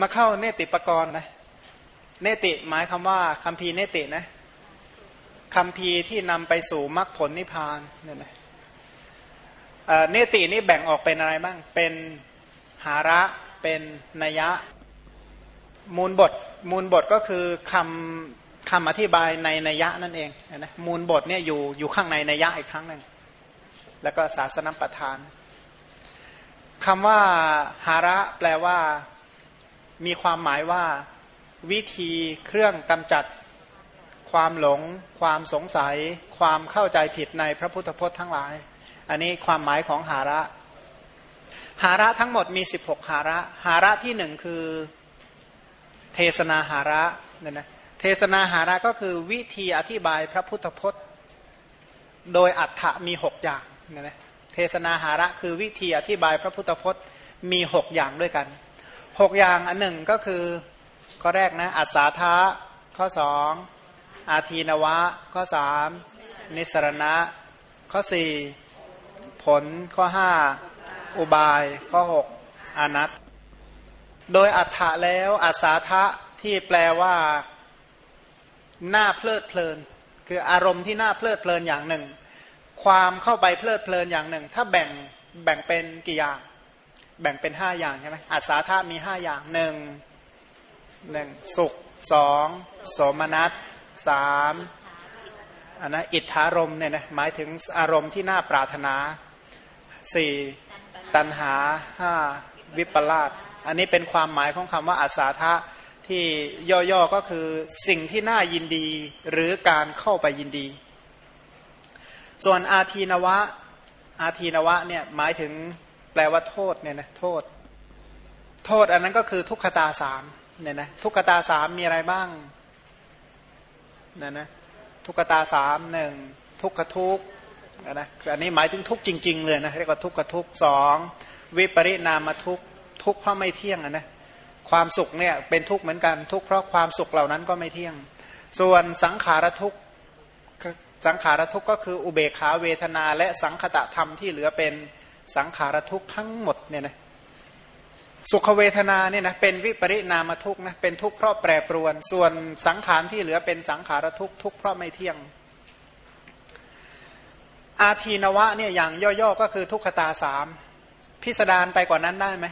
มาเข้าเนติปกรณ์นะเนติหมายคำว่าคัมภีเนตินะคัมภีที่นำไปสู่มรรคผลนิพพานเนี่ยนะเนตินี่แบ่งออกเป็นอะไรบ้าง เป็นหาระเป็นนัยะมูลบท มูลบทก็คือคำคำอธิบายในนัยะนั่นเองนะมูลบทเนี่ยอยู่อยู่ข้างในนัยะอีกครั้งหนึ่งแล้วก็ศาสนประทานคำว่าหาระแปลว่า มีความหมายว่าวิธีเครื่องกำจัดความหลง ความสงสัย ความเข้าใจผิดในพระพุทธพจน์ทั้งหลาย อันนี้ความหมายของหาระ หาระทั้งหมดมี 16 หาระ หาระที่หนึ่งคือเทศนาหาระเนี่ยนะเทศนาหาระก็คือวิธีอธิบายพระพุทธพจน์ โดยอัฏฐมีหกอย่างเนี่ยนะเทศนาหาระคือวิธีอธิบายพระพุทธพจน์มีหกอย่างด้วยกัน หกอย่างอันหนึ่งก็คือข้อแรกนะอัศาธาข้อสองอาทีนวะ ข้อสามนิสรณะ ข้อสี่ผลข้อห้าอุบาย ข้อหกอนัตโดยอัฏฐะแล้วอัศาธะที่แปลว่าหน้าเพลิดเพลิน คืออารมณ์ที่น่าเพลิดเพลินอย่างหนึ่ง ความเข้าไปเพลิดเพลินอย่างหนึ่ง ถ้าแบ่งแบ่งเป็นกี่อย่าง แบ่งเป็นห้าอย่างใช่ไหมอาสาธามีห้าอย่างหนึ่งหนึ่งสุขสองโสมนัสสามอันนะอิทธารมเนี่ยนะหมายถึงอารมณ์ที่น่าปรารถนาสี่ตัณหาห้าวิปลาสอันนี้เป็นความหมายของคำว่าอาสาทะที่ย่อๆก็คือสิ่งที่น่ายินดีหรือการเข้าไปยินดี ส่วนอาทีนวะอาทีนวะเนี่ยหมายถึง แปลว่าโทษเนี่ยนะโทษ โทษอันนั้นก็คือทุกขตาสามเนี่ยนะทุกขตาสามมีอะไรบ้างเนี่ยนะทุกขตาสามหนึ่งทุกขทุกนะอันนี้หมายถึงทุกจริง ๆ เลยนะเรียกว่าทุกขทุกสองวิปริณามทุกทุกเพราะไม่เที่ยงนะความสุขเนี่ยเป็นทุกเหมือนกันทุกเพราะความสุขเหล่านั้นก็ไม่เที่ยง ส่วนสังขารทุกสังขารทุกก็คืออุเบกขาเวทนาและสังคตะธรรมที่เหลือเป็น สังขารทุกข์ทั้งหมดเนี่ยนะสุขเวทนาเนี่ยนะเป็นวิปริณามทุกข์นะเป็นทุกข์เพราะแปรปรวน ส่วนสังขารที่เหลือเป็นสังขารทุกข์ทุกข์เพราะไม่เที่ยง อาทีนวะเนี่ยอย่างย่อๆก็คือทุกขตาสามพิสดารไปกว่านั้นได้ไหม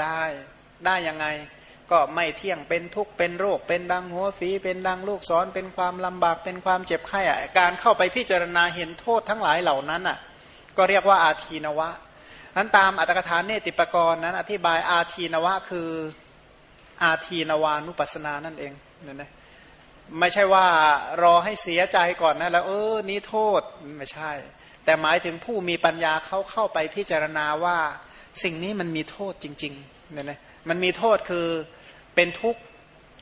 ได้ได้ยังไง ก็ไม่เที่ยงเป็นทุกข์เป็นโรค เป็นดังหัวฝีเป็นดังลูกศรเป็นความลำบากเป็นความเจ็บไข้อะการเข้าไปพิจารณาเห็นโทษทั้งหลายเหล่านั้นอะ ก็เรียกว่าอาทีนวะนั้นตามอัตถกถาเนติปกรณ์นั้น อธิบายอาทีนวะคืออาทีนวานุปัสนานั่นเองเนี่ยนะไม่ใช่ว่ารอให้เสียใจก่อนนะแล้ว เออนี้โทษไม่ใช่ แต่หมายถึงผู้มีปัญญาเขาเข้าไปพิจารณาว่า สิ่งนี้มันมีโทษจริงๆเนี่ยนะมันมีโทษคือเป็นทุกข์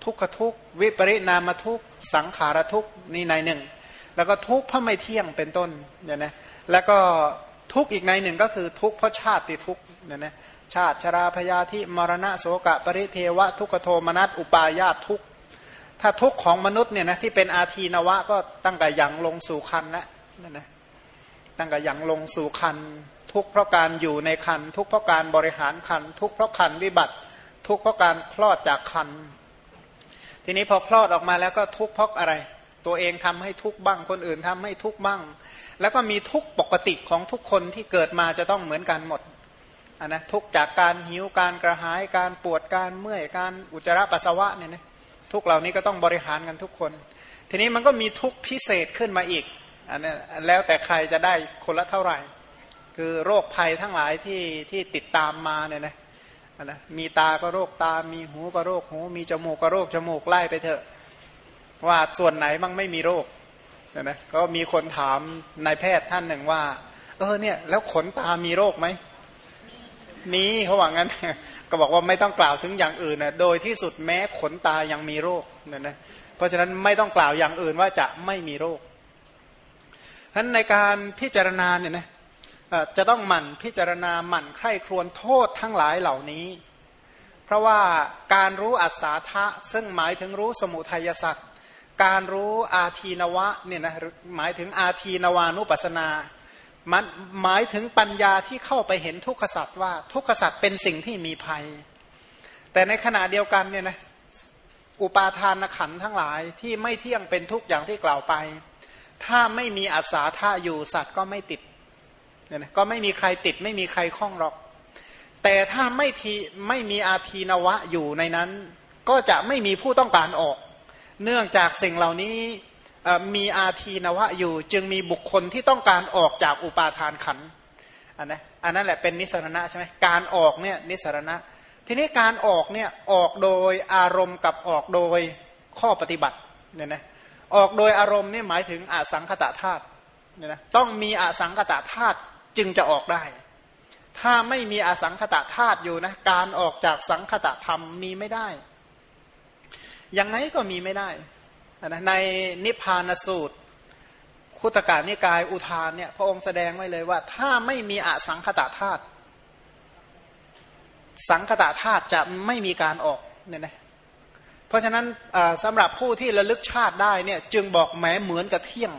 ทุกขทุกข์วิปริณามทุกข์สังขารทุกข์นี่ในหนึ่ง แล้วก็ทุกข์เพราะไม่เที่ยงเป็นต้นเนี่ยนะ แล้วก็ทุกอีกในหนึ่งก็คือทุกเพราะชาติทุกเนี่ยนะชาติชราพยาธิมรณะโสกะปริเทวะ ทุกขโทมนัสอุปายาตทุกถ้าทุกของมนุษย์เนี่ยนะที่เป็นอาทีนวะก็ตั้งแต่ยังลงสู่คันแล้วนั่นนะตั้งแต่ยังลงสู่คัน ทุกเพราะการอยู่ในคัน ทุกเพราะการบริหารคัน ทุกเพราะคันวิบัติ ทุกเพราะการคลอดจากคัน ทีนี้พอคลอดออกมาแล้วก็ทุกเพราะอะไร ตัวเองทำให้ทุกบ้าง คนอื่นทำให้ทุกบ้าง แล้วก็มีทุกปกติของทุกคนที่เกิดมาจะต้องเหมือนกันหมดนนะทุกจากการหิวการกระหายการปวดการเมื่อยการอุจจาระปัสสาวะเนี่ยนะทุกเหล่านี้ก็ต้องบริหารกันทุกคน ทีนี้มันก็มีทุกพิเศษขึ้นมาอีกอันนี้แล้วแต่ใครจะได้คนละเท่าไหร่ คือโรคภัยทั้งหลายที่ที่ติดตามมาเนี่ยนะนะมีตาก็โรคตา มีหูก็โรคหู มีจมูกก็โรคจมูกไล่ไปเถอะ ว่าส่วนไหนมั่งไม่มีโรคนะก็มีคนถามนายแพทย์ท่านหนึ่งว่า เออเนี่ย แล้วขนตามีโรคไหมมีเขาว่างั้น ก็บอกว่าไม่ต้องกล่าวถึงอย่างอื่นนะโดยที่สุดแม้ขนตายังมีโรคเนี่ยนะเพราะฉะนั้นไม่ต้องกล่าวอย่างอื่นว่าจะไม่มีโรคฉะนั้นในการพิจารณาเนี่ยนะจะต้องหมั่นพิจารณาหมั่นใคร่ครวญโทษทั้งหลายเหล่านี้ เพราะว่าการรู้อัศาทะซึ่งหมายถึงรู้สมุทัยสัตว์ การรู้อาทีนวะเนี่ยนะหมายถึงอาทีนวานุปัสนามันหมายถึงปัญญาที่เข้าไปเห็นทุกขสัตว์ว่าทุกขสัตว์เป็นสิ่งที่มีภัย แต่ในขณะเดียวกันเนี่ยนะอุปาทานขันทั้งหลายที่ไม่เที่ยงเป็นทุกอย่างที่กล่าวไป ถ้าไม่มีอาสาท่าอยู่สัตว์ก็ไม่ติดเนี่ยนะก็ไม่มีใครติดไม่มีใครคล้องหรอก แต่ถ้าไม่ทีไม่มีอาทีนวะอยู่ในนั้น ก็จะไม่มีผู้ต้องการออก เนื่องจากสิ่งเหล่านี้มีอาทีนวะอยู่ จึงมีบุคคลที่ต้องการออกจากอุปาทานขันอันนะอันนั้นแหละเป็นนิสรณะใช่ไหมการออกเนี่ยนิสรณะ ทีนี้การออกเนี่ยออกโดยอารมณ์กับออกโดยข้อปฏิบัติเนี่ยนะออกโดยอารมณ์นี่หมายถึงอสังคตะธาตุเนี่ยนะต้องมีอสังคตะธาตุจึงจะออกได้ ถ้าไม่มีอสังคตะธาตุอยู่นะการออกจากสังคตะธรรมมีไม่ได้ ยังไงก็มีไม่ได้นะในนิพพานสูตร คุตกานิกายอุทานเนี่ยพระองค์แสดงไว้เลยว่า ถ้าไม่มีอสังคตะธาตุสังคตะธาตุจะไม่มีการออกเนี่ยนะเพราะฉะนั้นสำหรับผู้ที่ระลึกชาติได้เนี่ยจึงบอกแหมเหมือนกับเที่ยง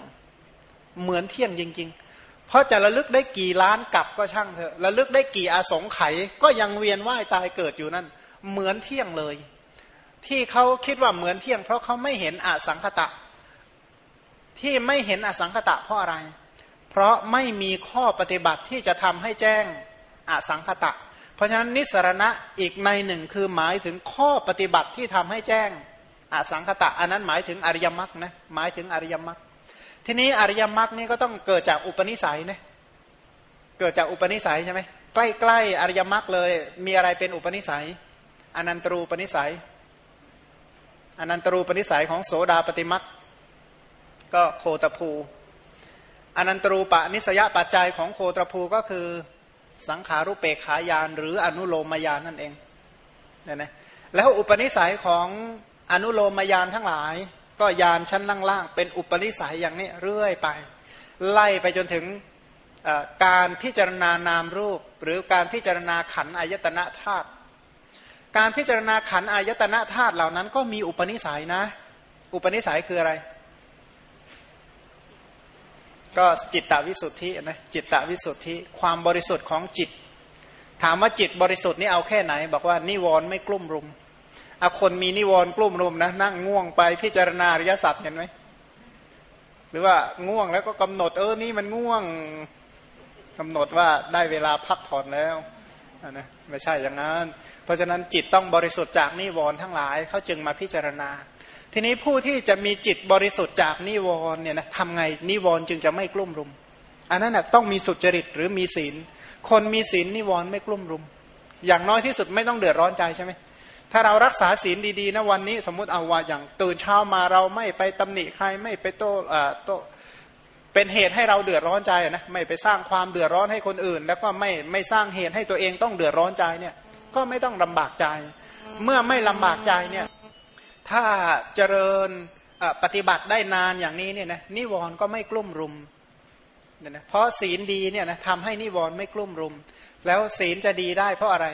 เหมือนเที่ยงจริง ๆ เพราะจะระลึกได้กี่ล้านกลับก็ช่างเถอะระลึกได้กี่อาสงไขยก็ยังเวียนว่ายตายเกิดอยู่นั่น เหมือนเที่ยงเลย ที่เขาคิดว่าเหมือนเที่ยง เพราะเขาไม่เห็นอสังคตะ ที่ไม่เห็นอสังคตะเพราะอะไร เพราะไม่มีข้อปฏิบัติที่จะทำให้แจ้งอสังคตะ เพราะฉะนั้นนิสรณะอีกในหนึ่งคือหมายถึงข้อปฏิบัติที่ทำให้แจ้งอสังคตะ อันนั้นหมายถึงอริยมรรคนะหมายถึงอริยมรรคทีนี้อริยมรรคนี่ก็ต้องเกิดจากอุปนิสัยนะเกิดจากอุปนิสัยใช่ไหมใกล้ๆอริยมรรคเลยมีอะไรเป็นอุปนิสัยอนันตรูปนิสัย อนันตรูปนิสัยของโสดาปฏิมรรคก็โคตภูอนันตรูปนิสยปัจจัยของโคตภูก็คือสังขารุเปกขายานหรืออนุโลมยานนั่นเองเนี่ยนะแล้วอุปนิสัยของอนุโลมยานทั้งหลาย ก็ยานชั้นล่างๆเป็นอุปนิสัยอย่างนี้เรื่อยไป ไล่ไปจนถึงการพิจารณานามรูป หรือการพิจารณาขันอายตนะธาตุ การพิจารณาขันอายตนะธาตุเหล่านั้น ก็มีอุปนิสัยนะ อุปนิสัยคืออะไร ก็จิตตวิสุทธินะจิตตวิสุทธิ ความบริสุทธิ์ของจิต ถามว่าจิตบริสุทธิ์นี่เอาแค่ไหน บอกว่านิวรณ์ไม่กลุ่มรุมอาคนมีนิวรณ์กลุ่มรุมนะนั่งง่วงไปพิจารณาอริยสัจเห็นไหมหรือว่าง่วงแล้วก็กำหนดเออนี่มันง่วงกำหนดว่าได้เวลาพักผ่อนแล้ว นะไม่ใช่อย่างนั้น เพราะฉะนั้นจิตต้องบริสุทธิ์จากนิวรณ์ทั้งหลายเขาจึงมาพิจารณา ทีนี้ผู้ที่จะมีจิตบริสุทธิ์จากนิวรณ์เนี่ยนะทำไงนิวรณ์จึงจะไม่กลุ่มรุม อันนั้นนะต้องมีสุจริตหรือมีศีล คนมีศีลนิวรณ์ไม่กลุ่มรุม อย่างน้อยที่สุดไม่ต้องเดือดร้อนใจใช่ไหมถ้าเรารักษาศีลดีๆนะวันนี้สมมุติเอาว่าอย่างตื่นเช้ามาเราไม่ไปตำหนิใครไม่ไปโต้โต เป็นเหตุให้เราเดือดร้อนใจนะไม่ไปสร้างความเดือดร้อนให้คนอื่น แล้วก็ไม่ไม่สร้างเหตุให้ตัวเองต้องเดือดร้อนใจเนี่ยก็ไม่ต้องลำบากใจ เมื่อไม่ลำบากใจเนี่ยถ้าเจริญปฏิบัติได้นานอย่างนี้เนี่ยนะนิวรณ์ก็ไม่กลุ่มรุมเนี่ยนะเพราะศีลดีเนี่ยนะทำให้นิวรณ์ไม่กลุ่มรุม แล้วศีลจะดีได้เพราะอะไร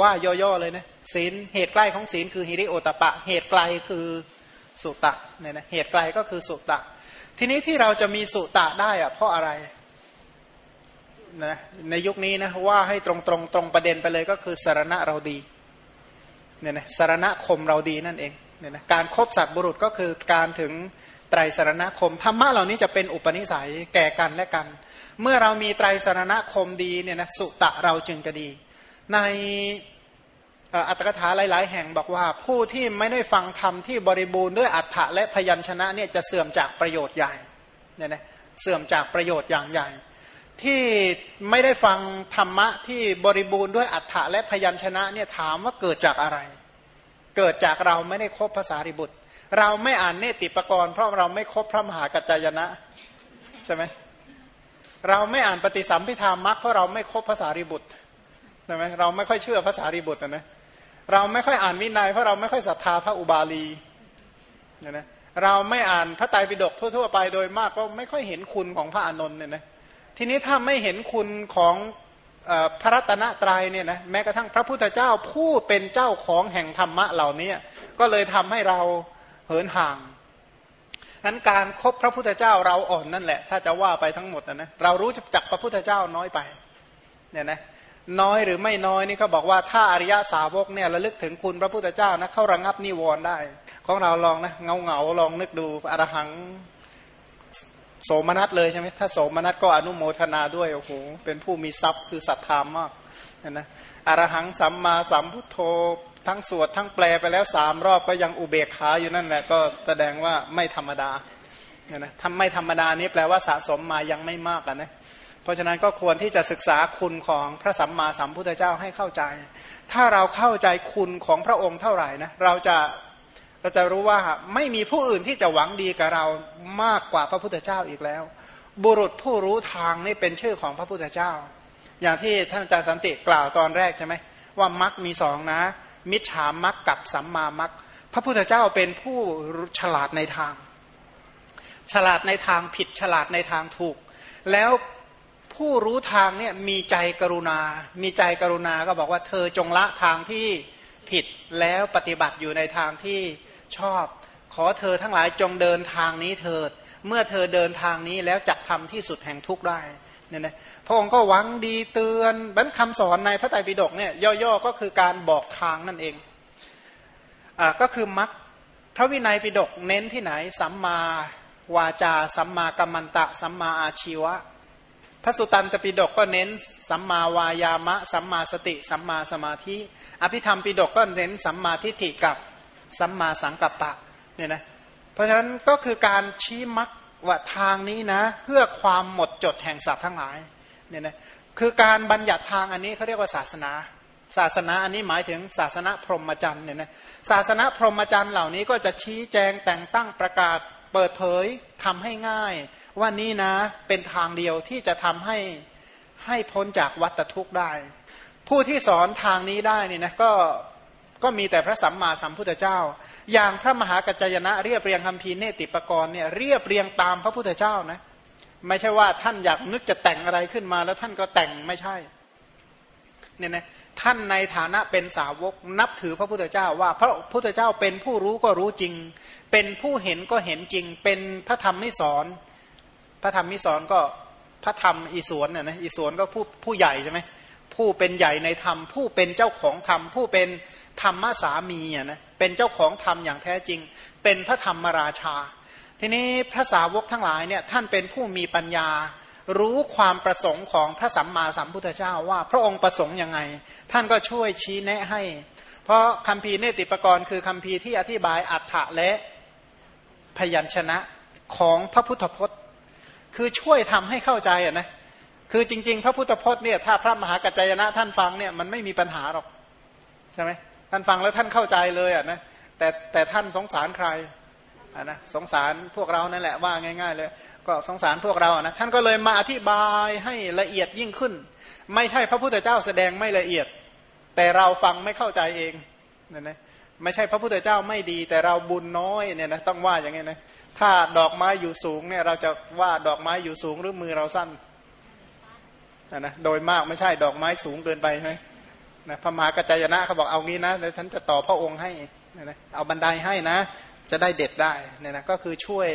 ว่าย่อๆเลยนะศีลเหตุใกล้ของศีลคือฮิริโอตปะ เหตุไกลคือสุตะเนี่ยนะเหตุไกลก็คือสุตะ ทีนี้ที่เราจะมีสุตะได้อะเพราะอะไรนะในยุคนี้นะว่าให้ตรงตรงตรงประเด็นไปเลยก็คือสารณะเราดีเนี่ยนะสารณะคมเราดีนั่นเองเนี่ยนะการครบสัตว์บุรุษก็คือการถึงไตรสารณคมธรรมะเหล่านี้จะเป็นอุปนิสัยแก่กันและกัน เมื่อเรามีไตรสารณคมดีเนี่ยนะสุตะเราจึงจะดี ใน อัตถกถาหลาย ๆ แห่งบอกว่าผู้ที่ไม่ได้ฟังธรรมที่บริบูรณ์ด้วยอัฏฐะและพยัญชนะเนี่ยจะเสื่อมจากประโยชน์ใหญ่เนี่ยนะเสื่อมจากประโยชน์อย่างใหญ่ ที่ไม่ได้ฟังธรรมะที่บริบูรณ์ด้วยอัฏฐะและพยัญชนะเนี่ยถามว่าเกิดจากอะไร เกิดจากเราไม่ได้คบภาษาริบุตร เราไม่อ่านเนติปกรณ์เพราะเราไม่คบพระมหากัจจายนะใช่ไหมเราไม่อ่านปฏิสัมพิธามักเพราะเราไม่คบภาษาริบุตรใช่ไหมเราไม่ค่อยเชื่อภาษาริบุตรนะ เราไม่ค่อยอ่านวินัยเพราะเราไม่ค่อยศรัทธาพระอุบาลีเนี่ยนะเราไม่อ่านพระไตรปิฎกทั่ว ๆ ไปโดยมากก็ไม่ค่อยเห็นคุณของพระอานนท์เนี่ยนะทีนี้ถ้าไม่เห็นคุณของพระรัตนตรัยเนี่ยนะแม้กระทั่งพระพุทธเจ้าผู้เป็นเจ้าของแห่งธรรมะเหล่านี้ก็เลยทำให้เราเหินห่างนั้นการครบพระพุทธเจ้าเราอ่อนนั่นแหละ ถ้าจะว่าไปทั้งหมดนะนะเรารู้จักพระพุทธเจ้าน้อยไปเนี่ยนะ น้อยหรือไม่น้อยนี่เขาบอกว่าถ้าอริยะสาวกเนี่ยระลึกถึงคุณพระพุทธเจ้านะเข้าระงับนิวรณ์ได้ ของเราลองนะเงาเงาลองนึกดูอรหังโสมนัสเลยใช่ไหมถ้าโสมนัสก็อนุโมทนาด้วยโอ้โหเป็นผู้มีทรัพย์คือศรัทธามากนะอรหังสัมมาสัมพุทโธทั้งสวดทั้งแปลไปแล้วสามรอบก็ยังอุเบกขาอยู่นั่นแหละก็แสดงว่าไม่ธรรมดาเนี่ยนะทำไม่ธรรมดานี้แปลว่าสะสมมายังไม่มากนะ เพราะฉะนั้นก็ควรที่จะศึกษาคุณของพระสัมมาสัมพุทธเจ้าให้เข้าใจ ถ้าเราเข้าใจคุณของพระองค์เท่าไหร่นะเราจะเราจะรู้ว่าไม่มีผู้อื่นที่จะหวังดีกับเรามากกว่าพระพุทธเจ้าอีกแล้ว บุรุษผู้รู้ทางนี่เป็นชื่อของพระพุทธเจ้า อย่างที่ท่านอาจารย์สันติกล่าวตอนแรกใช่ไหมว่ามักมีสองนะ มิจฉามักกับสัมมามักพระพุทธเจ้าเป็นผู้ฉลาดในทาง ฉลาดในทางผิดฉลาดในทางถูก แล้ว ผู้รู้ทางเนี่ยมีใจกรุณา มีใจกรุณาก็บอกว่าเธอจงละทางที่ผิดแล้วปฏิบัติอยู่ในทางที่ชอบ ขอเธอทั้งหลายจงเดินทางนี้เถิด เมื่อเธอเดินทางนี้แล้วจักทำที่สุดแห่งทุกข์ได้เนี่ยนะพระองค์ก็หวังดีเตือนบันคำสอนในพระไตรปิฎกเนี่ยย่อๆก็คือการบอกทางนั่นเองอ่าก็คือมักพระวินัยปิฎกเน้นที่ไหน สัมมาวาจา สัมมากัมมันตะ สัมมาอาชีวะ พระสุตันตปิฎกก็เน้นสัมมาวายามะ สัมมาสติ สัมมาสมาธิ อภิธรรมปิฎกก็เน้นสัมมาทิฏฐิกับสัมมาสังกัปปะเนี่ยนะเพราะฉะนั้นก็คือการชี้มักว่าทางนี้นะ เพื่อความหมดจดแห่งสัตว์ทั้งหลายเนี่ยนะคือการบัญญัติทางอันนี้เขาเรียกว่าศาสนา ศาสนาอันนี้หมายถึงศาสนาพรหมจรรย์เนี่ยนะศาสนาพรหมจรรย์เหล่านี้ก็จะชี้แจงแต่งตั้งประกาศเปิดเผยทำให้ง่าย ว่านี่นะเป็นทางเดียวที่จะทำให้ให้พ้นจากวัฏทุกข์ได้ ผู้ที่สอนทางนี้ได้นี่นะก็ก็มีแต่พระสัมมาสัมพุทธเจ้า อย่างพระมหากัจจยนะเรียบเรียงคำพีเนติปกรณ์เนี่ยเรียบเรียงตามพระพุทธเจ้านะ ไม่ใช่ว่าท่านอยากนึกจะแต่งอะไรขึ้นมา แล้วท่านก็แต่งไม่ใช่เนี่ยนะท่านในฐานะเป็นสาวกนับถือพระพุทธเจ้าว่าพระพุทธเจ้าเป็นผู้รู้ก็รู้จริง เป็นผู้เห็นก็เห็นจริง เป็นพระธรรมไม่สอน พระธรรมมิสอนก็พระธรรมอีสวนน่ยนะอีสวนก็ผู้ผู้ใหญ่ใช่ไหมผู้เป็นใหญ่ในธรรม ผู้เป็นเจ้าของธรรม ผู้เป็นธรรมสามีอะนะเป็นเจ้าของธรรมอย่างแท้จริง เป็นพระธรรมราชา ทีนี้พระสาวกทั้งหลายเนี่ยท่านเป็นผู้มีปัญญา รู้ความประสงค์ของพระสัมมาสัมพุทธเจ้าว่าพระองค์ประสงค์ยังไง ท่านก็ช่วยชี้แนะให้ เพราะคำพีเนติปกรณ์คือคำพีที่อธิบายอัฏฐะและพยัญชนะของพระพุทธพจน์ คือช่วยทำให้เข้าใจอะนะคือจริง ๆ พระพุทธพจน์เนี่ยถ้าพระมหากัจจยนะท่านฟังเนี่ยมันไม่มีปัญหาหรอกใช่ไหมท่านฟังแล้วท่านเข้าใจเลยอะนะแต่แต่ท่านสงสารใครอะนะสงสารพวกเรานั่นแหละว่าง่าย ๆ เลย ก็สงสารพวกเราอะนะท่านก็เลยมาอธิบายให้ละเอียดยิ่งขึ้น ไม่ใช่พระพุทธเจ้าแสดงไม่ละเอียด แต่เราฟังไม่เข้าใจเองเนี่ยนะ ไม่ใช่พระพุทธเจ้าไม่ดี แต่เราบุญน้อยเนี่ยนะต้องว่าอย่างงี้นะถ้าดอกไม้อยู่สูงเนี่ยเราจะว่าดอกไม้อยู่สูงหรือมือเราสั้นนะโดยมากไม่ใช่ดอกไม้สูงเกินไปใช่ไหมนะพระมหากัจจยนะเขาบอกเอางี้นะเดี๋ยวฉันจะต่อพระองค์ให้นะเอาบันไดให้นะ จะได้เด็ดได้เนี่ยนะก็คือช่วย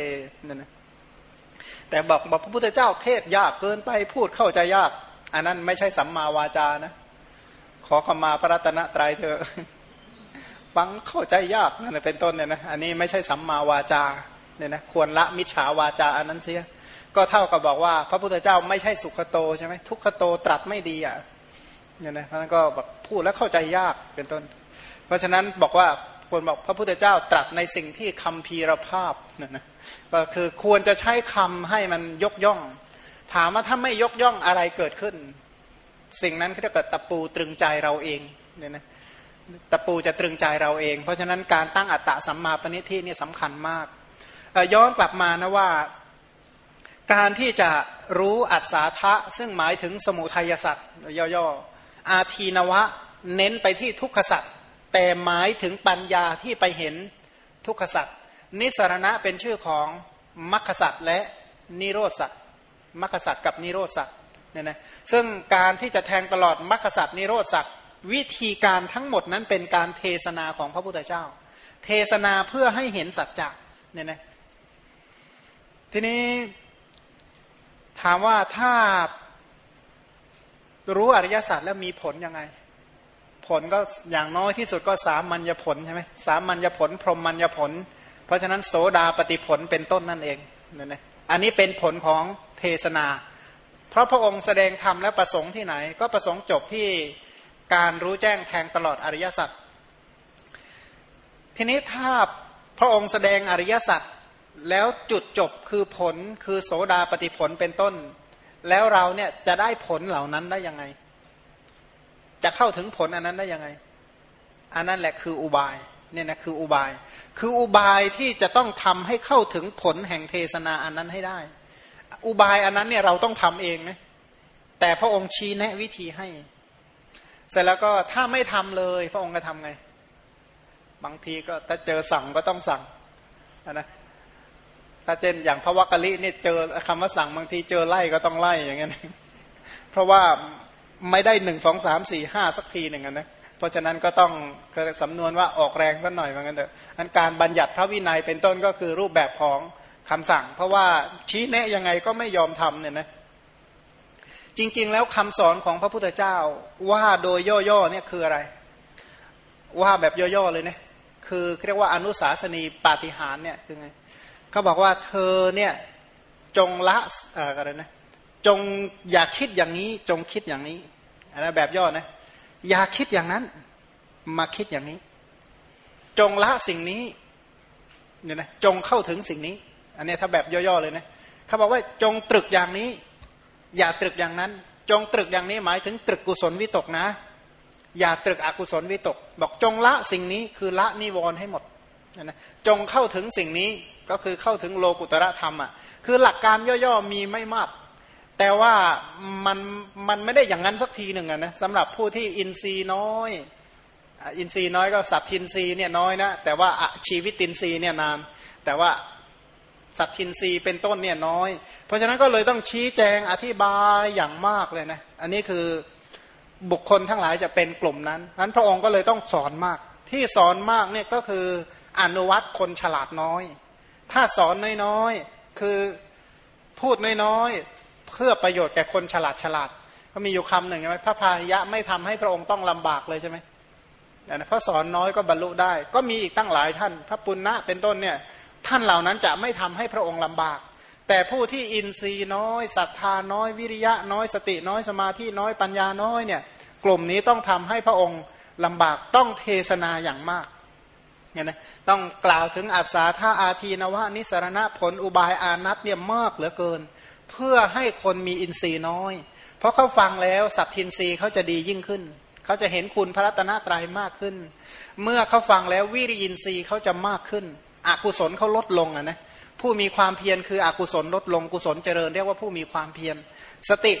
เนี่ยนะแต่บอกบอกพระพุทธเจ้าเทศยากเกินไปพูดเข้าใจยาก อันนั้นไม่ใช่สัมมาวาจานะ ขอขมาพระรัตนตรัยเถอะ ฟังเข้าใจยากนั่นเป็นต้นเนี่ยนะอันนี้ไม่ใช่สัมมาวาจาเนี่ยนะควรละมิจฉาวาจาอันนั้นเสีย ก็เท่ากับบอกว่า พระพุทธเจ้าไม่ใช่สุขโตใช่ไหมทุกขโตตรัสไม่ดีอะเนี่ยนะเพราะนั้นก็แบบพูดแล้วเข้าใจยากเป็นต้น เพราะฉะนั้นบอกว่าควรบอกพระพุทธเจ้าตรัสในสิ่งที่คำพีรภาพเนี่ยนะก็คือควรจะใช้คำให้มันยกย่อง ถามว่าถ้าไม่ยกย่องอะไรเกิดขึ้น สิ่งนั้นเขาเรียกตะปูตรึงใจเราเองเนี่ยนะ ตะปูจะตรึงใจเราเอง เพราะฉะนั้นการตั้งอัตตะสัมมาปณิทินี่สำคัญมาก ย้อนกลับมานะว่าการที่จะรู้อัศทะซึ่งหมายถึงสมุทัยสัตว์ย่อๆ อาทีนวะ เน้นไปที่ทุกขสัตว์แต่หมายถึงปัญญาที่ไปเห็นทุกขสัตว์นิสรณะเป็นชื่อของมรรคสัตว์และนิโรธสัตว์มรรคสัตว์กับนิโรธสัตว์เนี่ยนะซึ่งการที่จะแทงตลอดมรรคสัตว์นิโรธสัตว์ วิธีการทั้งหมดนั้นเป็นการเทศนาของพระพุทธเจ้า เทศนาเพื่อให้เห็นสัจจะเนี่ยนะทีนี้ถามว่าถ้ารู้อริยสัจแล้วมีผลยังไง ผลก็อย่างน้อยที่สุดก็สามัญญผลใช่ไหมสามัญญผล พรหมัญญผล เพราะฉะนั้นโสดาปฏิผลเป็นต้นนั่นเองเนั่ยนเองอันนี้เป็นผลของเทศนา เพราะพระองค์แสดงธรรมและประสงค์ที่ไหน ก็ประสงค์จบที่ การรู้แจ้งแทงตลอดอริยสัจทีนี้ถ้าพระองค์แสดงอริยสัจแล้วจุดจบคือผลคือโสดาปฏิผลเป็นต้น แล้วเราเนี่ยจะได้ผลเหล่านั้นได้ยังไง จะเข้าถึงผลอันนั้นได้ยังไง อันนั้นแหละคืออุบายเนี่ยนะคืออุบาย คืออุบายที่จะต้องทำให้เข้าถึงผลแห่งเทศนาอันนั้นให้ได้ อุบายอันนั้นเนี่ยเราต้องทำเองนะแต่พระองค์ชี้แนะวิธีให้ เสร็จแล้วก็ถ้าไม่ทำเลย พระองค์จะทำไง บางทีก็ถ้าเจอสั่งก็ต้องสั่งนะถ้าเช่นอย่างพระวักกะลินี่เจอคำว่าสั่งบางทีเจอไล่ก็ต้องไล่อย่างเงี้ยเพราะว่าไม่ได้หนึ่งสองสามสี่ห้าสักทีหนึ่งนะเพราะฉะนั้นก็ต้องสำนวนว่าออกแรงสักหน่อยเหมือนกันเถอะอันการบัญญัติพระวินัยเป็นต้นก็คือรูปแบบของคำสั่ง เพราะว่าชี้แนะยังไงก็ไม่ยอมทำเนี่ยนะ จริง ๆ แล้วคำสอนของพระพุทธเจ้าว่าโดยย่อๆเนี่ยคืออะไร ว่าแบบย่อๆเลยเนี่ยคือเรียกว่าอนุสาสนีปาฏิหารเนี่ยคือไงเขาบอกว่าเธอเนี่ยจงละอะไรนะจงอย่าคิดอย่างนี้จงคิดอย่างนี้อันนั้นแบบย่อนะอย่าคิดอย่างนั้น มาคิดอย่างนี้ จงละสิ่งนี้เนี่ยนะจงเข้าถึงสิ่งนี้ อันนี้ถ้าแบบย่อๆเลยนะเขาบอกว่าจงตรึกอย่างนี้ อย่าตรึกอย่างนั้น จงตรึกอย่างนี้หมายถึงตรึกกุศลวิตกนะ อย่าตรึกอกุศลวิตก บอกจงละสิ่งนี้คือละนิวรณ์ให้หมดนะจงเข้าถึงสิ่งนี้ก็คือเข้าถึงโลกุตระธรรมอะคือหลักการย่อๆมีไม่มาก แต่ว่ามันมันไม่ได้อย่างนั้นสักทีหนึ่งนะสำหรับผู้ที่อินทรีย์น้อยอินทรีย์น้อยก็สัตทินทรีย์เนี่ยน้อยนะแต่ว่าชีวิตตินทรีย์เนี่ยนานแต่ว่า สัตทินรีเป็นต้นเนี่ยน้อย เพราะฉะนั้นก็เลยต้องชี้แจงอธิบายอย่างมากเลยนะอันนี้คือบุคคลทั้งหลายจะเป็นกลุ่มนั้นนั้นพระองค์ก็เลยต้องสอนมาก ที่สอนมากเนี่ยก็คืออนุวัตคนฉลาดน้อย ถ้าสอนน้อยๆคือพูดน้อยๆเพื่อประโยชน์แก่คนฉลาดฉลาดก็มีอยู่คำหนึ่งใช่ไหมพระพายะไม่ทำให้พระองค์ต้องลำบากเลยใช่ไหมนะเพราะสอนน้อยก็บรรลุได้ ก็มีอีกตั้งหลายท่าน พระปุณณะเป็นต้นเนี่ย ท่านเหล่านั้นจะไม่ทำให้พระองค์ลำบาก แต่ผู้ที่อินทรีย์น้อยศรัทธาน้อยวิริยะน้อยสติน้อยสมาธิน้อยปัญญาน้อยเนี่ยกลุ่มนี้ต้องทำให้พระองค์ลำบากต้องเทศนาอย่างมากเนี่ยนะต้องกล่าวถึงอัศาธาอาทีนวะนิสรณะผลอุบายอานัตเนี่ยมากเหลือเกิน เพื่อให้คนมีอินทรีย์น้อย เพราะเขาฟังแล้วสัตทินทรีย์เขาจะดียิ่งขึ้น เขาจะเห็นคุณพระรัตนตรัยมากขึ้น เมื่อเขาฟังแล้ววิริยินทรีย์เขาจะมากขึ้น อกุศลเขาลดลงอะนะผู้มีความเพียรคืออกุศลลดลงกุศลเจริญเรียกว่าผู้มีความเพียรสติ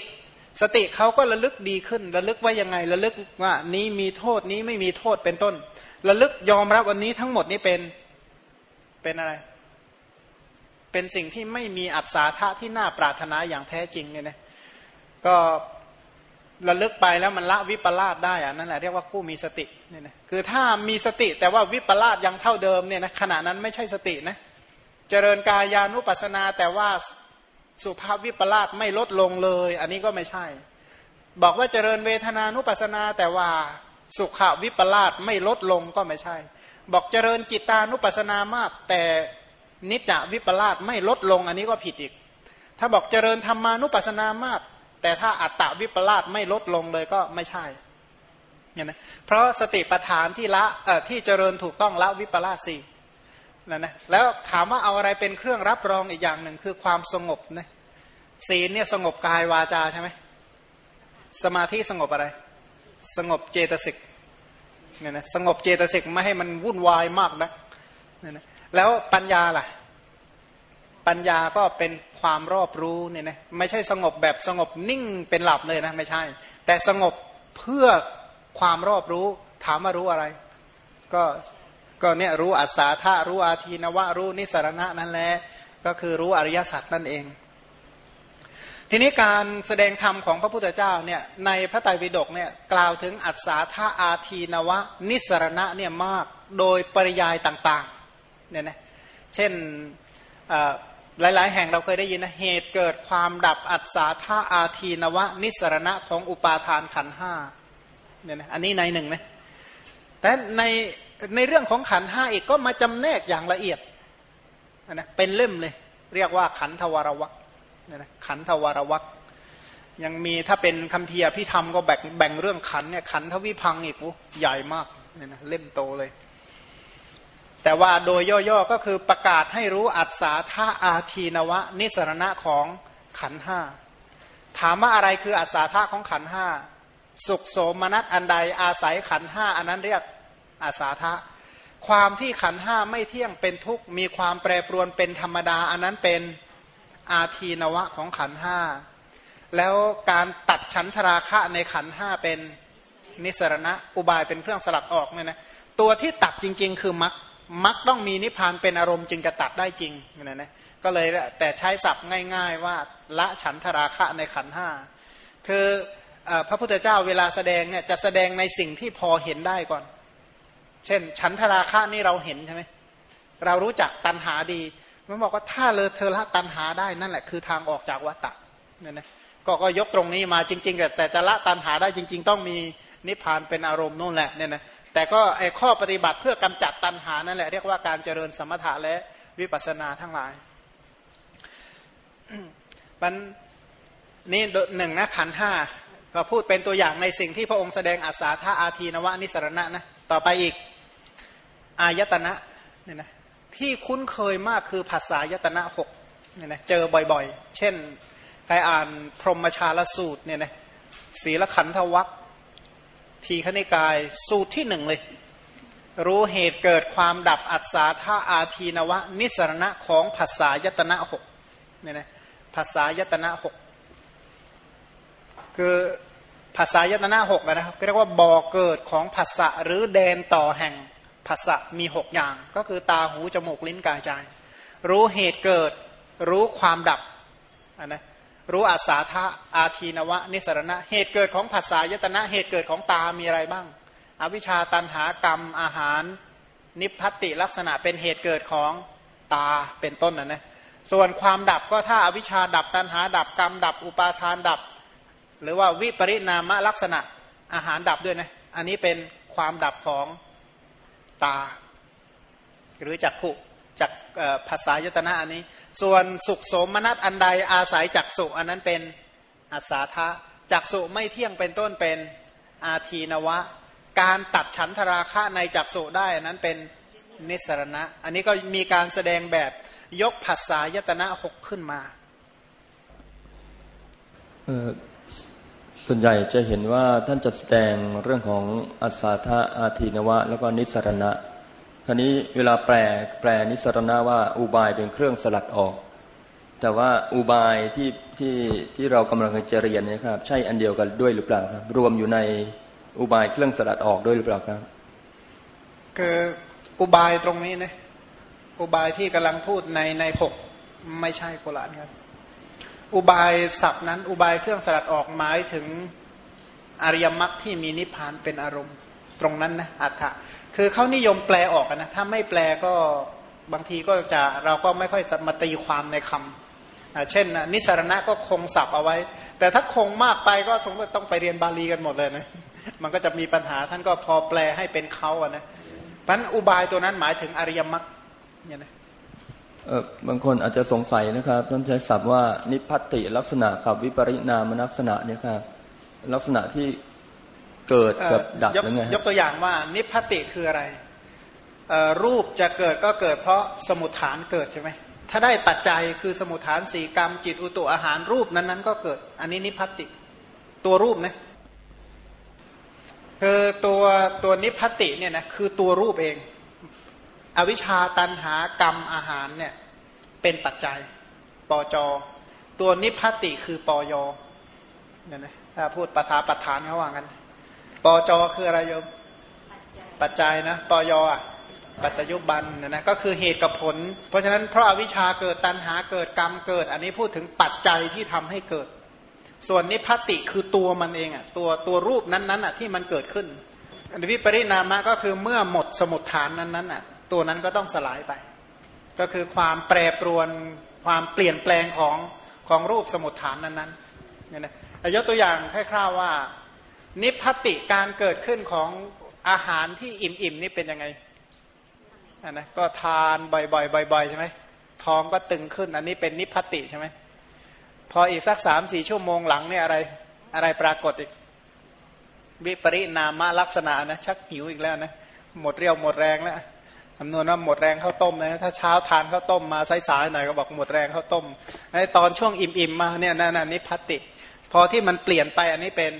สติเขาก็ระลึกดีขึ้น ระลึกว่ายังไงระลึกว่านี้มีโทษนี้ไม่มีโทษเป็นต้น ระลึกยอมรับวันนี้ทั้งหมดนี้เป็นเป็นอะไร เป็นสิ่งที่ไม่มีอัศาธาที่น่าปรารถนาอย่างแท้จริงเนี่ยนะก็ ระลึกไปแล้วมันละวิปลาสได้อะนั่นแหละเรียกว่าผู้มีสติเนี่ยนะคือถ้ามีสติแต่ว่าวิปลาสยังเท่าเดิมเนี่ยนะขณะนั้นไม่ใช่สตินะเจริญกายานุปัสนาแต่ว่าสุภาพวิปลาสไม่ลดลงเลย อันนี้ก็ไม่ใช่ บอกว่าเจริญเวทนานุปัสนาแต่ว่าสุขวิปลาสไม่ลดลงก็ไม่ใช่ บอกเจริญจิตานุปัสนามาก แต่นิจจวิปลาสไม่ลดลง อันนี้ก็ผิดอีก ถ้าบอกเจริญธรรมานุปัสนามาก แต่ถ้าอัตตวิปลาสไม่ลดลงเลยก็ไม่ใช่เนี่ยนะเพราะสติปัฏฐานที่ละที่เจริญถูกต้องละวิปลาสสี่นะนะแล้วถามว่าเอาอะไรเป็นเครื่องรับรองอีกอย่างหนึ่งคือความสงบนะศีลเนี่ยสงบกายวาจาใช่ไหมสมาธิสงบอะไร สงบเจตสิกเนี่ยนะสงบเจตสิกไม่ให้มันวุ่นวายมากนะเนี่ยนะแล้วปัญญาล่ะ ปัญญาก็เป็นความรอบรู้เนี่ยนะไม่ใช่สงบแบบสงบนิ่งเป็นหลับเลยนะไม่ใช่ แต่สงบเพื่อความรอบรู้ถามว่ารู้อะไร ก็ก็เนี่ยรู้อัศาธารู้อาทีนวะรู้นิสรณะนั่นแหละก็คือรู้อริยสัจนั่นเอง ทีนี้การแสดงธรรมของพระพุทธเจ้าเนี่ยในพระไตรปิฎกเนี่ยกล่าวถึงอัศาธาอาทีนวะ นิสรณะเนี่ยมากโดยปริยายต่างๆเนี่ยนะเช่น หลาย ๆ แห่งเราเคยได้ยินนะเหตุเกิดความดับอัศาธาอาทีนวะ นิสรณะของอุปาทานขันห้าเนี่ยนะอันนี้ในหนึ่งนะแต่ในในเรื่องของขันห้าอีกก็มาจำแนกอย่างละเอียดนะเป็นเล่มเลย เรียกว่าขันธวารวักเนี่ยนะขันธวารวักยังมีถ้าเป็นคำเพียพิธรรมก็แบ่งแบ่งเรื่องขันเนี่ยขันทวิพังอีกใหญ่มากเนี่ยนะเล่มโตเลย แต่ว่าโดยย่อๆก็คือประกาศให้รู้อัศาธาอาทีนวะ นิสรณะของขันห้าถามว่าอะไรคืออัศาธาของขันห้าสุขโสมนัสอันใดอาศัยขันห้าอันนั้นเรียกอาสาทะความที่ขันห้าไม่เที่ยงเป็นทุกข์มีความแปรปรวนเป็นธรรมดา อันนั้นเป็นอาทีนวะของขันห้าแล้วการตัดชั้นทราคะในขันห้าเป็นนิสรณะอุบายเป็นเครื่องสลัดออกเนี่ยนะตัวที่ตัดจริง ๆ คือมัก มักต้องมีนิพพานเป็นอารมณ์จึงจะตัดได้จริงเนี่ยนะก็เลยแต่ใช้ศัพท์ง่าย ๆ ว่าละฉันทราคะในขันห้าคือพระพุทธเจ้าเวลาแสดงเนี่ยจะแสดงในสิ่งที่พอเห็นได้ก่อน เช่น ฉันทราคะนี่เราเห็นใช่ไหมเรารู้จักตันหาดีมันบอกว่าถ้าเลอเธอละตันหาได้นั่นแหละคือทางออกจากวัฏฏะเนี่ยนะก็ก็ยกตรงนี้มาจริง ๆ แต่จะละตันหาได้จริง ๆ ต้องมีนิพพานเป็นอารมณ์นู่นแหละเนี่ยนะ แต่ก็ไอข้อปฏิบัติเพื่อกำจัดตันหานั่นแหละเรียกว่าการเจริญสมถะและวิปัสสนาทั้งหลายมันนี่หนึ่งนะขันห้าก็พูดเป็นตัวอย่างในสิ่งที่พระองค์แสดงอาสาธาอาทีนวะนิสรณะนะต่อไปอีกอายตนะเนี่ยนะที่คุ้นเคยมากคือภาษายตนะหกเนี่ยนะเจอบ่อยๆ เช่นใครอ่านพรหมชาลสูตรเนี่ยนะศีลขันธวัค ทีขณิกายสูตรที่หนึ่งเลย รู้เหตุเกิดความดับอัศาธาอาทีนวะ นิสรณะของภาษายตนะหกเนี่ยนะภาษายตนะหกคือภาษายตนะหกนะครับเรียกว่าบ่อเกิดของภาษะหรือแดนต่อแห่งภาษะมีหกอย่าง ก็คือตาหูจมูกลิ้นกายใจ รู้เหตุเกิดรู้ความดับนะ รู้อาสาทะอาทีนวะ นิสรณะ เหตุเกิดของภาษายตนะ เหตุเกิดของตามีอะไรบ้าง อวิชชาตันหากรรมอาหาร นิพพัติลักษณะเป็นเหตุเกิดของตาเป็นต้นนะนะส่วนความดับก็ถ้าอาวิชชาดับตันหาดับกรรมดับอุปาทานดับ หรือว่าวิปริณามลักษณะอาหารดับด้วยนะอันนี้เป็นความดับของตา หรือจักขุ จากภาษายตนะอันนี้ ส่วนสุขสมนัตอันใดอาศัยจักสุอันนั้นเป็นอาสาทะจักสุไม่เที่ยงเป็นต้นเป็นอาทีนวะ การตัดฉันทราคะในจักสุได้อันนั้นเป็นนิสรณะ อันนี้ก็มีการแสดงแบบยกภาษายตนะหกขึ้นมาส่วนใหญ่จะเห็นว่าท่านจะแสดงเรื่องของอาสาทะอาทีนวะ แล้วก็นิสรณะ ราวนี้เวลาแปลแปลนิสรณะว่าอุบายเป็นเครื่องสลัดออก แต่ว่าอุบายที่ที่ที่เรากำลังจะเรียนนี่ครับ ใช่อันเดียวกันด้วยหรือเปล่าครับ รวมอยู่ในอุบายเครื่องสลัดออกด้วยหรือเปล่าครับ คืออุบายตรงนี้นะอุบายที่กำลังพูดในในหกไม่ใช่โคละครับอุบายศัพท์นั้น อุบายเครื่องสลัดออกหมายถึงอริยมรรคที่มีนิพพานเป็นอารมณ์ ตรงนั้นนะอัฏฐะ คือเขานิยมแปลออกนะถ้าไม่แปลก็บางทีก็จะเราก็ไม่ค่อยมาตีความในคำเช่น นิสรณะก็คงศัพท์เอาไว้ แต่ถ้าคงมากไปก็สมมติต้องไปเรียนบาลีกันหมดเลยนะมันก็จะมีปัญหาท่านก็พอแปลให้เป็นเขาอะนะพันอุบายตัวนั้นหมายถึงอริยมรรคเนี่ยนะเออบางคนอาจจะสงสัยนะครับท่านใช้ศัพท์ว่านิพพัติลักษณะกับวิปริณามลักษณะเนี่ยครับลักษณะที่ เกิดกับดับยังไงยกตัวอย่างว่านิพพติคืออะไรรูปจะเกิดก็เกิดเพราะสมุทฐานเกิดใช่ไหมถ้าได้ปัจจัยคือสมุทฐานสี่กรรม จิตอุตุอาหารรูปนั้นๆ ก็เกิด อันนี้นิพพติ ตัวรูปนะคือตัวตัวนิพพติเนี่ยนะคือตัวรูปเอง อวิชชาตันหากรรมอาหารเนี่ยเป็นปัจจัยปจ ตัวนิพพติคือปยเนี่ยนะถ้าพูดปฐาปัฏฐานเขาว่ากัน ปจคืออะไรโยมปัจจัยนะปยอะปัจจยุบันนะนะก็คือเหตุกับผล เพราะฉะนั้นเพราะอาวิชชาเกิดตัณหาเกิดกรรมเกิด อันนี้พูดถึงปัจจัยที่ทำให้เกิด ส่วนนิพพติคือตัวมันเองอะตัวตัวรูปนั้นๆอะที่มันเกิดขึ้นอันวิปริณามะก็คือเมื่อหมดสมุดฐานนั้นๆอะตัวนั้นก็ต้องสลายไป ก็คือความแปรปรวนความเปลี่ยนแปลงของของรูปสมุดฐานนั้นๆเนี่ยนะยกตัวอย่างคร่าวๆว่า นิพพติการเกิดขึ้นของอาหารที่อิ่มๆนี่เป็นยังไงอันะก็ทานบ่อยๆบ่อยๆใช่ไหมท้องก็ตึงขึ้น อันนี้เป็นนิพพติใช่ไหมพออีกสักสามสี่ชั่วโมงหลังเนี่ยอะไร อะไรปรากฏอีก วิปริณามลักษณะนะชักหิวอีกแล้วนะหมดเรี่ยวหมดแรงแล้วคำนวณว่าหมดแรงข้าวต้มนะถ้าเช้าทานข้าวต้มมาสายๆหน่อยก็บอกหมดแรงข้าวต้มไอ้ตอนช่วงอิ่มๆมาเนี่ยนั่นนี่พัติ พอที่มันเปลี่ยนไปอันนี้เป็น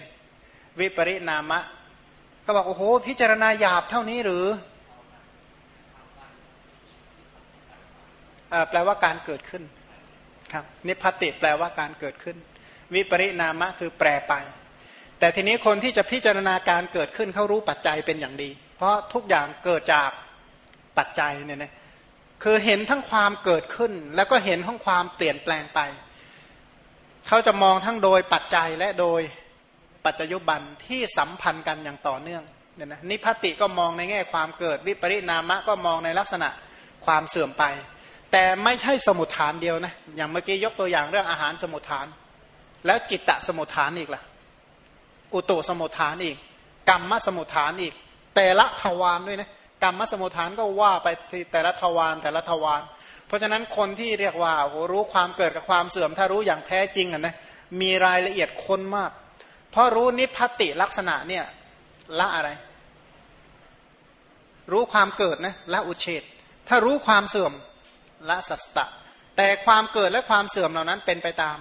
วิปริณามะ ก็บอกโอ้โห พิจารณาหยาบเท่านี้หรือแปลว่าการเกิดขึ้นครับนิพติแปลว่าการเกิดขึ้น วิปริณามะคือแปรไป แต่ทีนี้คนที่จะพิจารณาการเกิดขึ้นเขารู้ปัจจัยเป็นอย่างดี เพราะทุกอย่างเกิดจากปัจจัยเนี่ยนะคือเห็นทั้งความเกิดขึ้น แล้วก็เห็นทั้งความเปลี่ยนแปลงไป เขาจะมองทั้งโดยปัจจัยและโดย ปัจจยุบันที่สัมพันธ์กันอย่างต่อเนื่องเนี่ยนะนิพติก็มองในแง่ความเกิด วิปริณามะก็มองในลักษณะความเสื่อมไป แต่ไม่ใช่สมุทฐานเดียวนะอย่างเมื่อกี้ยกตัวอย่างเรื่องอาหารสมุทฐาน แล้วจิตตสมุทฐานอีกล่ะอุตุสมุทฐานอีก กรรมสมุทฐานอีก แต่ละทวารด้วยนะกรรมสมุทฐานก็ว่าไปที่แต่ละทวารแต่ละทวารเพราะฉะนั้นคนที่เรียกว่าโรู้ความเกิดกับความเสื่อมถ้ารู้อย่างแท้จริงอะนะมีรายละเอียดคนมาก เพราะรู้นิพพติลักษณะเนี่ยละอะไร รู้ความเกิดนะละอุเฉดถ้ารู้ความเสื่อมละสัสตะ แต่ความเกิดและความเสื่อมเหล่านั้นเป็นไปตาม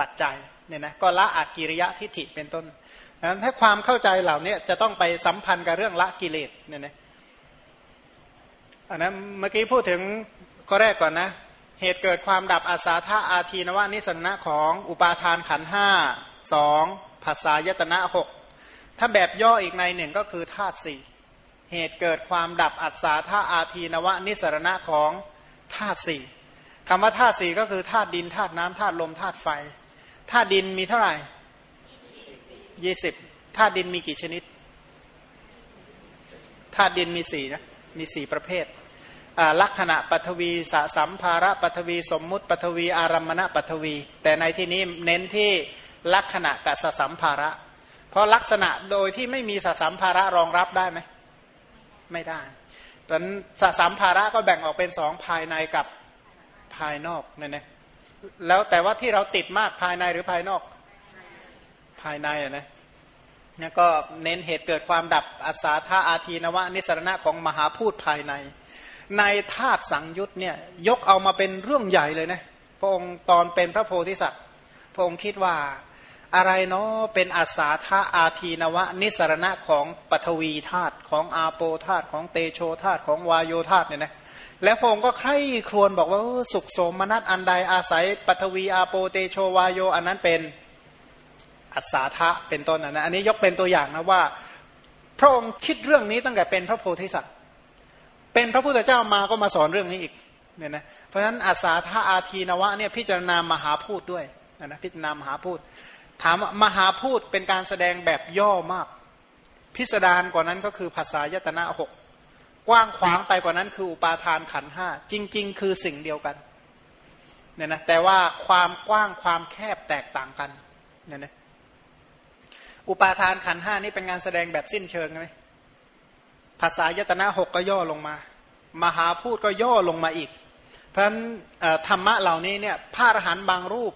ปัจจัยเนี่ยนะก็ละอากิริยะทิฏฐิเป็นต้นนั้นถ้าความเข้าใจเหล่านี้จะต้องไปสัมพันธ์กับเรื่องละกิเลสเนี่ยนะอันนั้นเมื่อกี้พูดถึงข้อแรกก่อนนะ เหตุเกิดความดับอาสาธาอาทีนวานิสนะของอุปาทานขันห้าสอง ภาษายตนะหกถ้าแบบย่ออีกในหนึ่งก็คือธาตุสี่เหตุเกิดความดับอัศาธาอาทีนวะนิสรณะของธาตุสี่คำว่าธาตุสี่ก็คือธาตุดินธาตุน้ำธาตุลมธาตุไฟธาตุดินมีเท่าไหร่ยี่สิบธาตุดินมีกี่ชนิดธาตุดินมีสี่นะมีสี่ประเภทลักษณะปัทวีสสัมภาระปัทวี สมมุติปัทวีอารัมมณปัทวี แต่ในที่นี้เน้นที่ ลักษณะกับสสัมภาระ เพราะลักษณะโดยที่ไม่มีสสัมภาระรองรับได้ไหมไม่ได้ตอนสสามภาระก็แบ่งออกเป็นสองภายในกับภายนอกเนี่ยนะแล้วแต่ว่าที่เราติดมากภายในหรือภายนอก ภายในอะนะนี่ก็เน้นเหตุเกิดความดับอาสาธาอาทีนวะ นิสรณะของมหาพูดภายใน ในธาตุสังยุตเนี่ยยกเอามาเป็นเรื่องใหญ่เลยนะพระองค์ตอนเป็นพระโพธิสัตว์ พระองค์คิดว่า อะไรเนาะเป็นอาสาธาอาทีนวะ นิสรณะของปฐวีธาตุของอาโปธาตุของเตโชธาตุของวายโยธาตุเนี่ยนะแล้วพระองค์ก็ใคร่ครวญบอกว่าสุขโสมนัสอันใดอาศัยปฐวีอาโปเตโชวายโยอันนั้นเป็นอัศาธะเป็นต้นนะอันนี้ยกเป็นตัวอย่างนะว่า พระองค์คิดเรื่องนี้ตั้งแต่เป็นพระโพธิสัตว์ เป็นพระพุทธเจ้ามาก็มาสอนเรื่องนี้อีกเนี่ยนะเพราะฉะนั้นอาสาธาอาทีนวะเนี่ยพิจารณามหาพูดด้วยนะพิจารณามหาพูด ถามมหาพูดเป็นการแสดงแบบย่อมาก พิสดารกว่านั้นก็คือภาษายตนะหกกว้างขวางไปกว่านั้นคืออุปาทานขันห้าจริง ๆ คือสิ่งเดียวกันเนี่ยนะแต่ว่าความกว้างความแคบแตกต่างกันเนี่ยนะอุปาทานขันห้านี่เป็นงานแสดงแบบสิ้นเชิงไหมภาษายตนะหกก็ย่อลงมา มหาพูดก็ย่อลงมาอีก เพราะฉะนั้นธรรมะเหล่านี้เนี่ยพระอรหันต์บางรูป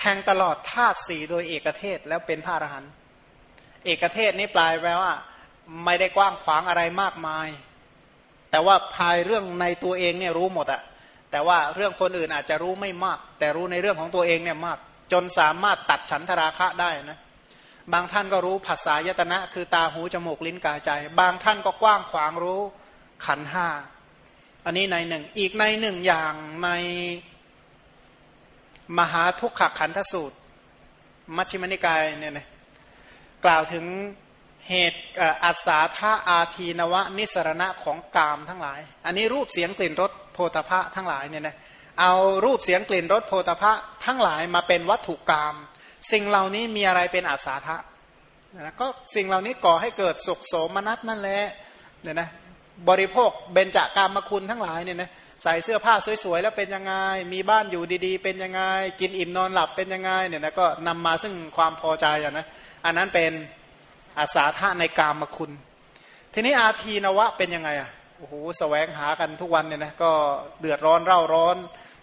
แทงตลอดธาตุสี่โดยเอกเทศแล้วเป็นพระอรหันต์เอกเทศนี่ปลายแปลว่า ไม่ได้กว้างขวางอะไรมากมาย แต่ว่าภายเรื่องในตัวเองเนี่ยรู้หมดอะแต่ว่าเรื่องคนอื่นอาจจะรู้ไม่มาก แต่รู้ในเรื่องของตัวเองเนี่ยมาก จนสามารถตัดฉันทราคะได้นะบางท่านก็รู้ภาษายตนะ คือตาหูจมูกลิ้นกายใจ บางท่านก็กว้างขวางรู้ขันห้าอันนี้ในหนึ่ง อีกในหนึ่งอย่างใน มหาทุกขขันธสูตร มัชฌิมนิกายเนี่ยนะกล่าวถึงเหตุอัศาธาอาทีนวะนิสรณะของกามทั้งหลาย อันนี้รูปเสียงกลิ่นรสโพธพะทั้งหลายเนี่ยนะเอารูปเสียงกลิ่นรสโพธพะทั้งหลายมาเป็นวัตถุกรรมสิ่งเหล่านี้มีอะไรเป็นอาสาทะนะก็สิ่งเหล่านี้ก่อให้เกิดสุขโสมนัสนั่นแหละเนี่ยนะบริโภคเบญจากามคุณทั้งหลายเนี่ยนะ ใส่เสื้อผ้าสวยๆแล้วเป็นยังไง มีบ้านอยู่ดีๆ เป็นยังไง กินอิ่มนอนหลับเป็นยังไงเนี่ยนะก็นำมาซึ่งความพอใจอะนะอันนั้นเป็นอาสาทะในกามคุณ ทีนี้อาทีนวะเป็นยังไงอะโอ้โหแสวงหากันทุกวันเนี่ยนะก็เดือดร้อนเร่าร้อน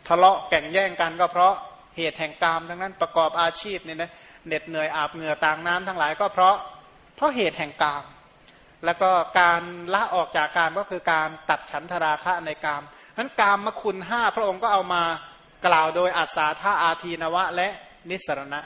ทะเลาะแก่งแย่งกันก็เพราะเหตุแห่งกามทั้งนั้นประกอบอาชีพเนี่ยนะเหน็ดเหนื่อยอาบเหงื่อต่างน้ำทั้งหลายก็เพราะเพราะเหตุแห่งกาม แล้วก็การละออกจากกามก็คือการตัดฉันทราคะในกาม นั้นกามคุณห้าพระองค์ก็เอามากล่าวโดยอัศาธาอาทีนวะ และนิสรณะ